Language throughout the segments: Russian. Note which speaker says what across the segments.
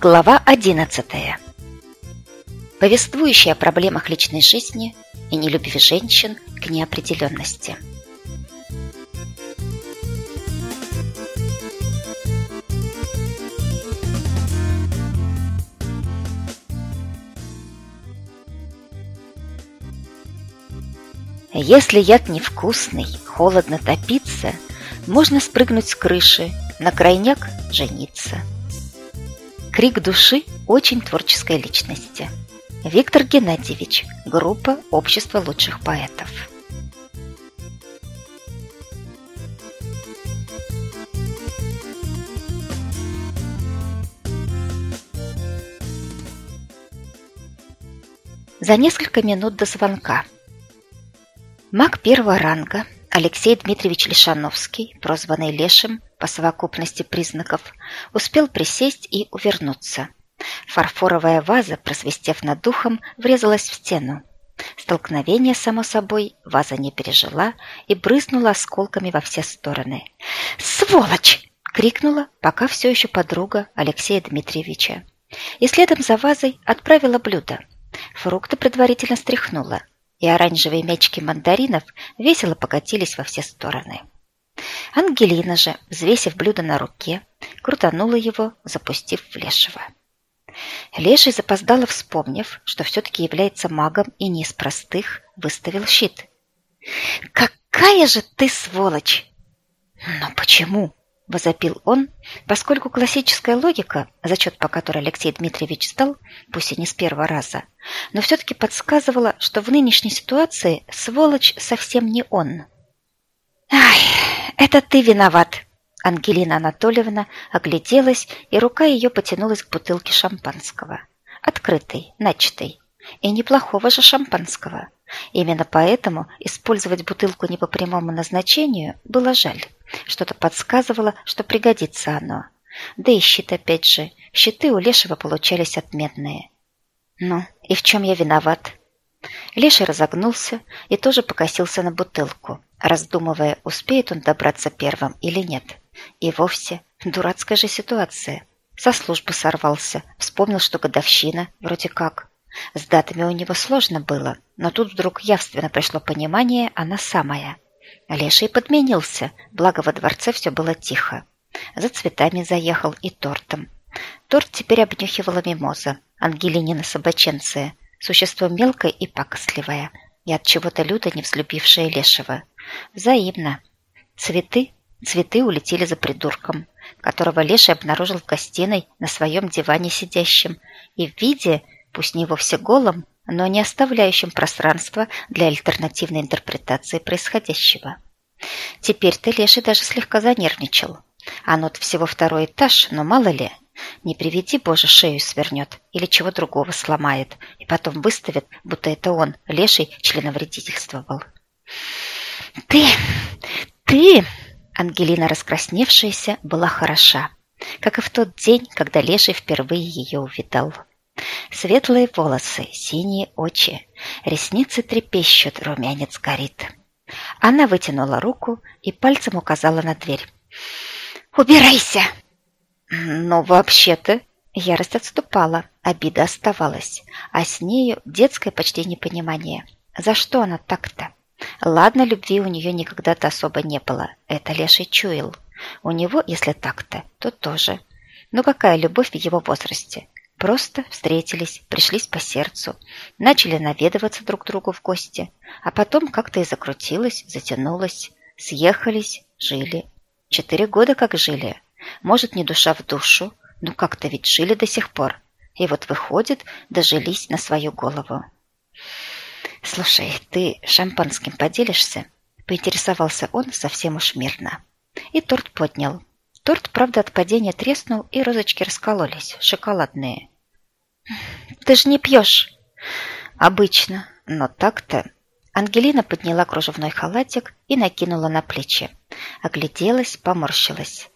Speaker 1: Глава 11. Повествующая о проблемах личной жизни и нелюбви женщин к неопределенности. Если яд невкусный, холодно топиться, можно спрыгнуть с крыши, на крайняк жениться. Крик души очень творческой личности. Виктор Геннадьевич, группа Общество лучших поэтов. За несколько минут до звонка – Маг первого ранга Алексей Дмитриевич Лишановский, прозванный Лешим по совокупности признаков, успел присесть и увернуться. Фарфоровая ваза, просвистев над духом, врезалась в стену. Столкновение, само собой, ваза не пережила и брызнула осколками во все стороны. «Сволочь!» — крикнула, пока все еще подруга Алексея Дмитриевича. И следом за вазой отправила блюдо. Фрукты предварительно стряхнула — и оранжевые мячики мандаринов весело покатились во все стороны. Ангелина же, взвесив блюдо на руке, крутанула его, запустив в Лешего. Леший запоздало вспомнив, что все-таки является магом и не из простых, выставил щит. «Какая же ты сволочь!» «Но почему?» – возопил он, поскольку классическая логика, зачет по которой Алексей Дмитриевич сдал, пусть и не с первого раза, но все-таки подсказывала, что в нынешней ситуации сволочь совсем не он. «Ай, это ты виноват!» Ангелина Анатольевна огляделась, и рука ее потянулась к бутылке шампанского. Открытой, начатой. И неплохого же шампанского. Именно поэтому использовать бутылку не по прямому назначению было жаль. Что-то подсказывало, что пригодится оно. Да и щит опять же. Щиты у Лешего получались отменные. Ну, и в чем я виноват? Леший разогнулся и тоже покосился на бутылку, раздумывая, успеет он добраться первым или нет. И вовсе дурацкая же ситуация. Со службы сорвался, вспомнил, что годовщина, вроде как. С датами у него сложно было, но тут вдруг явственно пришло понимание, она самая. Леший подменился, благо во дворце все было тихо. За цветами заехал и тортом. Торт теперь обнюхивала мимоза, Ангелинина собаченция, существо мелкое и пакостливое, и от чего-то люто не взлюбившее Лешего. Взаимно. Цветы, цветы улетели за придурком, которого Леший обнаружил в гостиной на своем диване сидящим и в виде пусть не вовсе голым, но не оставляющим пространства для альтернативной интерпретации происходящего. Теперь-то Леший даже слегка занервничал. Оно-то всего второй этаж, но мало ли, не приведи, Боже, шею свернет или чего другого сломает, и потом выставит, будто это он, Леший, членовредительствовал. «Ты! Ты!» Ангелина, раскрасневшаяся, была хороша, как и в тот день, когда Леший впервые ее увидал. Светлые волосы, синие очи, ресницы трепещут, румянец горит. Она вытянула руку и пальцем указала на дверь. «Убирайся!» Но вообще-то ярость отступала, обида оставалась, а с нею детское почти непонимание. За что она так-то? Ладно, любви у нее никогда-то особо не было, это Леший чуял. У него, если так-то, то тоже. Но какая любовь в его возрасте? Просто встретились, пришлись по сердцу, начали наведываться друг другу в гости, а потом как-то и закрутилось, затянулось, съехались, жили. Четыре года как жили. Может, не душа в душу, но как-то ведь жили до сих пор. И вот выходит, дожились на свою голову. «Слушай, ты шампанским поделишься?» Поинтересовался он совсем уж мирно. И торт поднял, Торт, правда, от падения треснул, и розочки раскололись, шоколадные. «Ты же не пьешь!» «Обычно, но так-то...» Ангелина подняла кружевной халатик и накинула на плечи. Огляделась, поморщилась.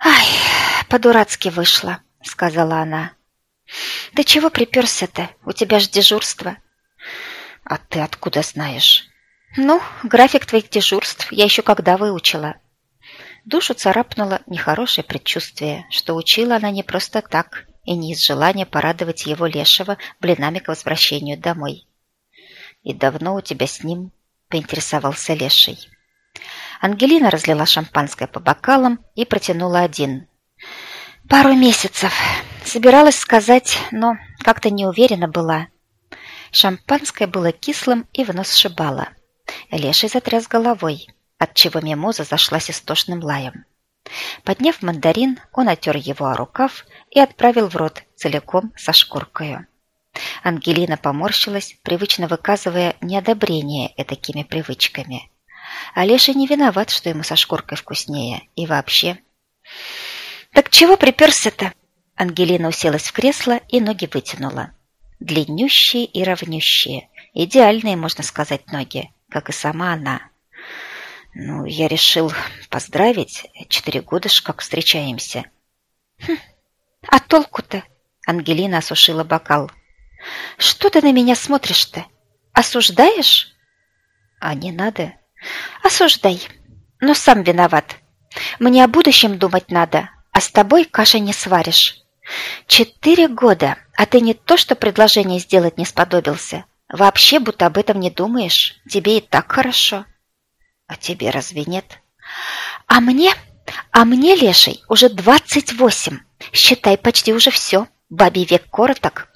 Speaker 1: «Ай, по-дурацки вышло», — сказала она. «Да чего приперся-то? У тебя ж дежурство». «А ты откуда знаешь?» «Ну, график твоих дежурств я еще когда выучила». Душу царапнуло нехорошее предчувствие, что учила она не просто так и не из желания порадовать его лешего блинами к возвращению домой. «И давно у тебя с ним?» – поинтересовался леший. Ангелина разлила шампанское по бокалам и протянула один. «Пару месяцев. Собиралась сказать, но как-то не уверена была». Шампанское было кислым и в нос сшибало. Леший затряс головой, отчего мимоза зашлась истошным лаем. Подняв мандарин, он отер его о рукав и отправил в рот целиком со шкуркою. Ангелина поморщилась, привычно выказывая неодобрение этакими привычками. А Леша не виноват, что ему со шкуркой вкуснее. И вообще... «Так чего приперся-то?» Ангелина уселась в кресло и ноги вытянула. Длиннющие и ровнющие. Идеальные, можно сказать, ноги, как и сама она. Ну, я решил поздравить. Четыре года ж как встречаемся. Хм, а толку-то? Ангелина осушила бокал. Что ты на меня смотришь-то? Осуждаешь? А не надо. Осуждай. Но сам виноват. Мне о будущем думать надо, а с тобой каши не сваришь. Четыре года, а ты не то, что предложение сделать не сподобился. Вообще будто об этом не думаешь. Тебе и так хорошо. А тебе разве нет? А мне? А мне, леший, уже двадцать восемь. Считай, почти уже все. Бабий век короток.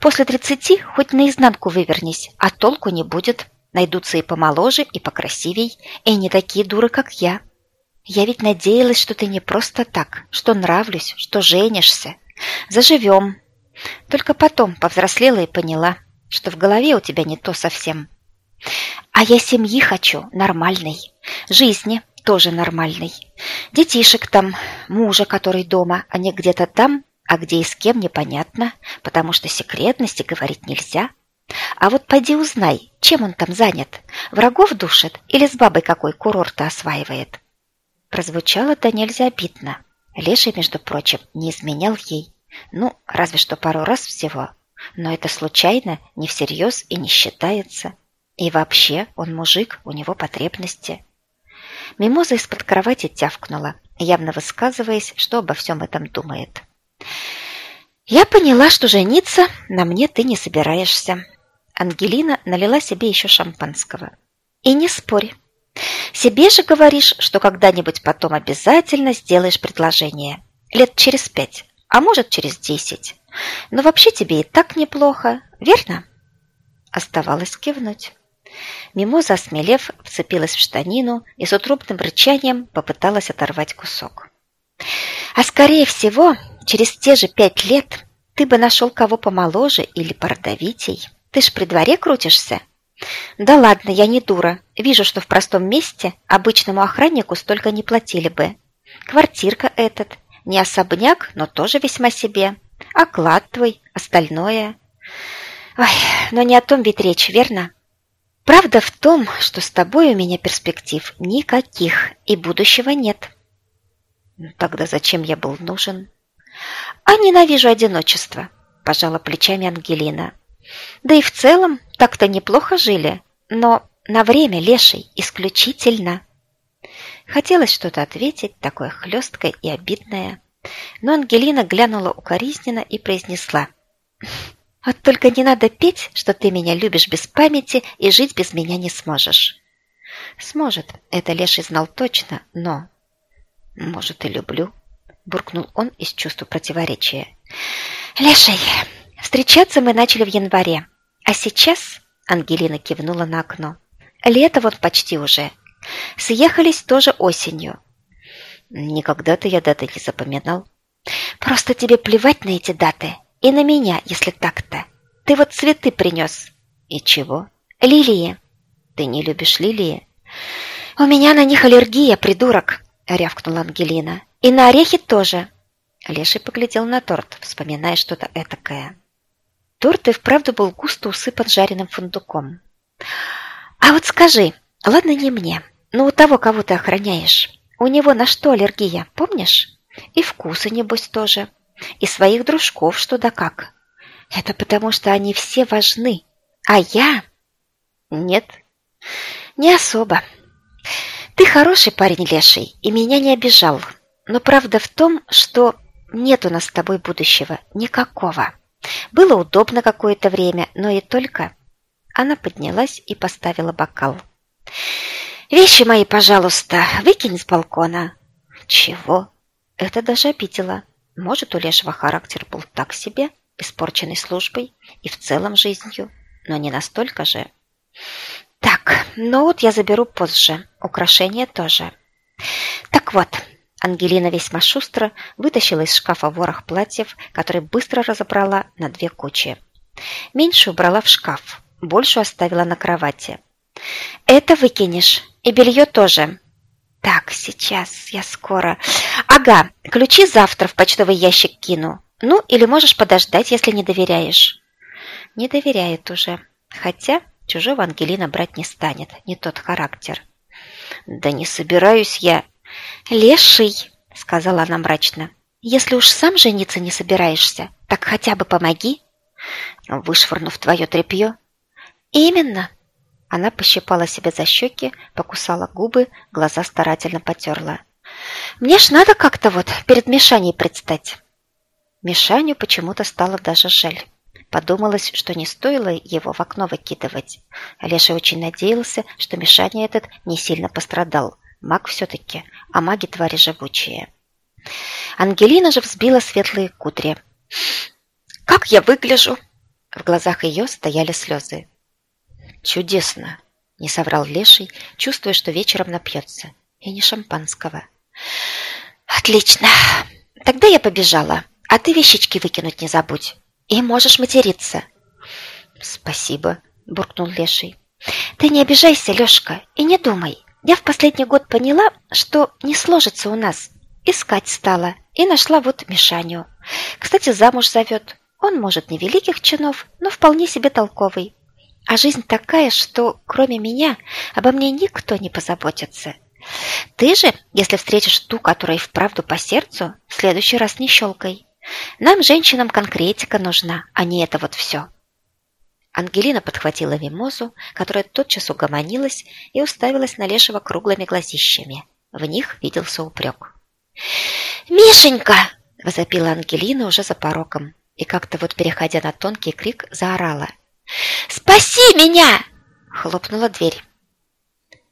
Speaker 1: После тридцати хоть наизнанку вывернись, а толку не будет. Найдутся и помоложе, и покрасивей, и не такие дуры, как я. Я ведь надеялась, что ты не просто так, что нравлюсь, что женишься. Заживем. Только потом повзрослела и поняла, что в голове у тебя не то совсем. А я семьи хочу, нормальной. Жизни тоже нормальной. Детишек там, мужа, который дома, а не где-то там, а где и с кем непонятно, потому что секретности говорить нельзя. А вот пойди узнай, чем он там занят. Врагов душит или с бабой какой курорта осваивает. Прозвучало да нельзя обидно. Леший, между прочим, не изменял ей. Ну, разве что пару раз всего. Но это случайно, не всерьез и не считается. И вообще, он мужик, у него потребности. Мимоза из-под кровати тявкнула, явно высказываясь, что обо всем этом думает. «Я поняла, что жениться на мне ты не собираешься». Ангелина налила себе еще шампанского. «И не спорь. Себе же говоришь, что когда-нибудь потом обязательно сделаешь предложение. Лет через пять, а может через десять. Но вообще тебе и так неплохо, верно?» Оставалось кивнуть. Мимоза, осмелев, вцепилась в штанину и с утробным рычанием попыталась оторвать кусок. «А скорее всего, через те же пять лет ты бы нашел кого помоложе или породовитей. Ты ж при дворе крутишься?» «Да ладно, я не дура. Вижу, что в простом месте обычному охраннику столько не платили бы. Квартирка этот, не особняк, но тоже весьма себе. Оклад твой, остальное. Ой, но не о том ведь речь, верно?» Правда в том, что с тобой у меня перспектив никаких и будущего нет. Ну, тогда зачем я был нужен? А ненавижу одиночество, пожала плечами Ангелина. Да и в целом так-то неплохо жили, но на время леший исключительно. Хотелось что-то ответить, такое хлесткое и обидное, но Ангелина глянула укоризненно и произнесла – вот только не надо петь, что ты меня любишь без памяти и жить без меня не сможешь. Сможет, это Леший знал точно, но... Может, и люблю, буркнул он из чувства противоречия. Леший, встречаться мы начали в январе, а сейчас... Ангелина кивнула на окно. Лето вот почти уже. Съехались тоже осенью. Никогда-то я даты не запоминал. Просто тебе плевать на эти даты. И на меня, если так-то. Ты вот цветы принес. И чего? Лилии. Ты не любишь лилии? У меня на них аллергия, придурок, рявкнула Ангелина. И на орехи тоже. Леший поглядел на торт, вспоминая что-то этакое. Торт и вправду был густо усыпан жареным фундуком. «А вот скажи, ладно не мне, но у того, кого ты охраняешь, у него на что аллергия, помнишь? И вкусы, небось, тоже. И своих дружков что да как. Это потому, что они все важны. А я... Нет, не особо. Ты хороший парень, Леший, и меня не обижал. Но правда в том, что нет у нас с тобой будущего. Никакого. Было удобно какое-то время, но и только... Она поднялась и поставила бокал. «Вещи мои, пожалуйста, выкинь с балкона». «Чего?» Это даже обидело. Может, у Лешего характер был так себе, испорченный службой и в целом жизнью, но не настолько же. Так, ноут я заберу позже, украшения тоже. Так вот, Ангелина весьма шустро вытащила из шкафа ворох платьев, который быстро разобрала на две кучи. Меньше убрала в шкаф, больше оставила на кровати. «Это выкинешь, и белье тоже», так, сейчас, я скоро. Ага, ключи завтра в почтовый ящик кину. Ну, или можешь подождать, если не доверяешь. Не доверяет уже. Хотя чужого Ангелина брать не станет, не тот характер. Да не собираюсь я. Леший, сказала она мрачно. Если уж сам жениться не собираешься, так хотя бы помоги. Вышвырнув твое тряпье. Именно, она пощипала себя за щеки, покусала губы, глаза старательно потерла. «Мне ж надо как-то вот перед Мишаней предстать». Мишаню почему-то стало даже жаль. Подумалось, что не стоило его в окно выкидывать. Леша очень надеялся, что Мишаня этот не сильно пострадал. Маг все-таки, а маги твари живучие. Ангелина же взбила светлые кудри. «Как я выгляжу?» В глазах ее стояли слезы. «Чудесно!» – не соврал Леший, чувствуя, что вечером напьется. И не шампанского. «Отлично! Тогда я побежала, а ты вещички выкинуть не забудь. И можешь материться». «Спасибо», – буркнул Леший. «Ты не обижайся, Лешка, и не думай. Я в последний год поняла, что не сложится у нас. Искать стала и нашла вот Мишаню. Кстати, замуж зовет. Он, может, не великих чинов, но вполне себе толковый. А жизнь такая, что кроме меня обо мне никто не позаботится. Ты же, если встретишь ту, которая вправду по сердцу, в следующий раз не щелкай. Нам, женщинам, конкретика нужна, а не это вот все. Ангелина подхватила мимозу, которая тотчас угомонилась и уставилась на Лешего круглыми глазищами. В них виделся упрек. «Мишенька!» – возопила Ангелина уже за порогом и как-то вот переходя на тонкий крик, заорала – «Спаси меня!» – хлопнула дверь.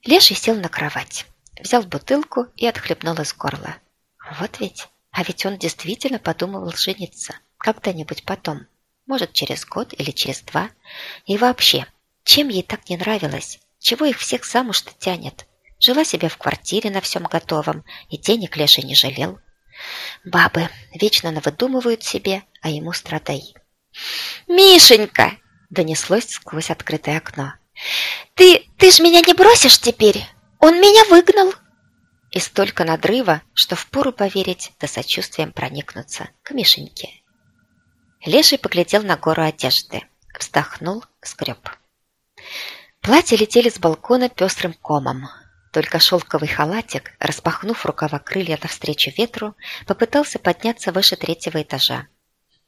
Speaker 1: Леший сел на кровать, взял бутылку и отхлебнул из горла. Вот ведь, а ведь он действительно подумывал жениться когда-нибудь потом, может, через год или через два. И вообще, чем ей так не нравилось? Чего их всех замуж-то тянет? Жила себе в квартире на всем готовом, и денег Леший не жалел. Бабы вечно навыдумывают себе, а ему страдай. «Мишенька!» Донеслось сквозь открытое окно. «Ты... ты ж меня не бросишь теперь? Он меня выгнал!» И столько надрыва, что впору поверить, да сочувствием проникнуться к Мишеньке. Леший поглядел на гору одежды, вздохнул, скреб. Платья летели с балкона пестрым комом. Только шелковый халатик, распахнув рукава крылья навстречу ветру, попытался подняться выше третьего этажа.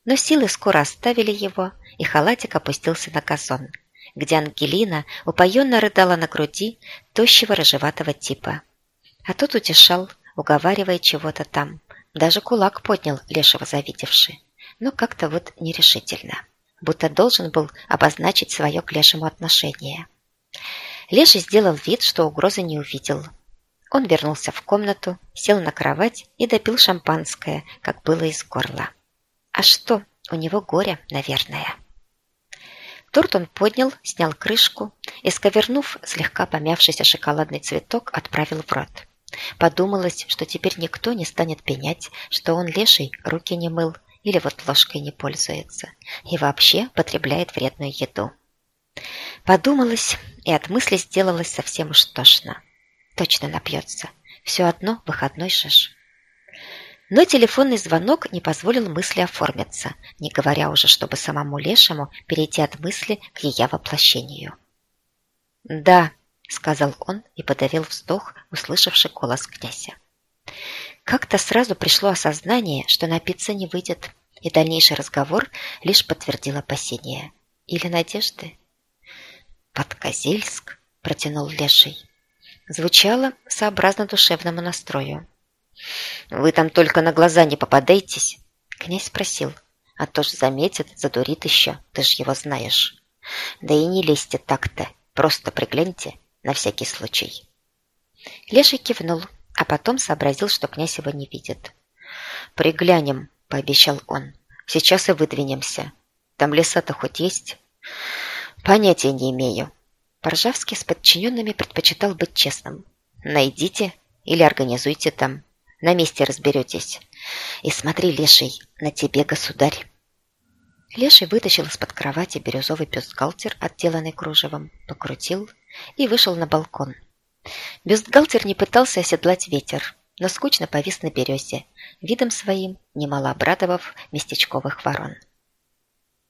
Speaker 1: Но силы скоро оставили его, и халатик опустился на газон, где Ангелина упоенно рыдала на груди тощего рыжеватого типа. А тот утешал, уговаривая чего-то там. Даже кулак поднял, лешего завидевший. Но как-то вот нерешительно. Будто должен был обозначить свое к лешему отношение. Леший сделал вид, что угрозы не увидел. Он вернулся в комнату, сел на кровать и допил шампанское, как было из горла. А что, у него горе, наверное. Торт он поднял, снял крышку и, сковернув слегка помявшийся шоколадный цветок, отправил в рот. Подумалось, что теперь никто не станет пенять, что он леший руки не мыл или вот ложкой не пользуется и вообще потребляет вредную еду. Подумалось, и от мысли сделалось совсем уж тошно. Точно напьется. Все одно выходной шиш. Но телефонный звонок не позволил мысли оформиться, не говоря уже, чтобы самому Лешему перейти от мысли к ее воплощению. «Да», — сказал он и подавил вздох, услышавший голос князя. Как-то сразу пришло осознание, что напиться не выйдет, и дальнейший разговор лишь подтвердил опасения. Или надежды? «Подкозельск», — протянул Леший. звучало сообразно душевному настрою. «Вы там только на глаза не попадайтесь!» Князь спросил. «А то ж заметит, задурит еще, ты ж его знаешь. Да и не лезьте так-то, просто пригляньте, на всякий случай». Леший кивнул, а потом сообразил, что князь его не видит. «Приглянем», — пообещал он. «Сейчас и выдвинемся. Там леса-то хоть есть?» «Понятия не имею». Поржавский с подчиненными предпочитал быть честным. «Найдите или организуйте там. На месте разберетесь. И смотри, Леший, на тебе, государь». Леший вытащил из-под кровати бирюзовый бюстгальтер, отделанный кружевом, покрутил и вышел на балкон. Бюстгальтер не пытался оседлать ветер, но скучно повис на березе, видом своим немало обрадовав местечковых ворон.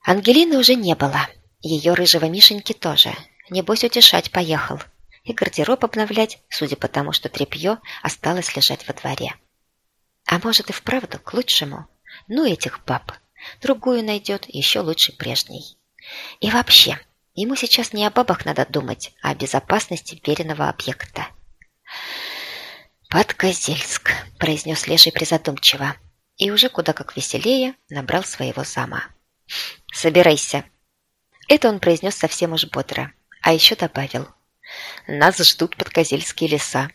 Speaker 1: Ангелины уже не было, ее рыжего Мишеньки тоже. Небось утешать поехал. И гардероб обновлять, судя по тому, что тряпье осталось лежать во дворе. А может и вправду к лучшему. Ну, этих баб. Другую найдет, еще лучше прежней. И вообще, ему сейчас не о бабах надо думать, а о безопасности веренного объекта. «Подкозельск», – произнес Леший призадумчиво, и уже куда как веселее набрал своего зама. «Собирайся». Это он произнес совсем уж бодро, а еще добавил. «Нас ждут подкозельские леса.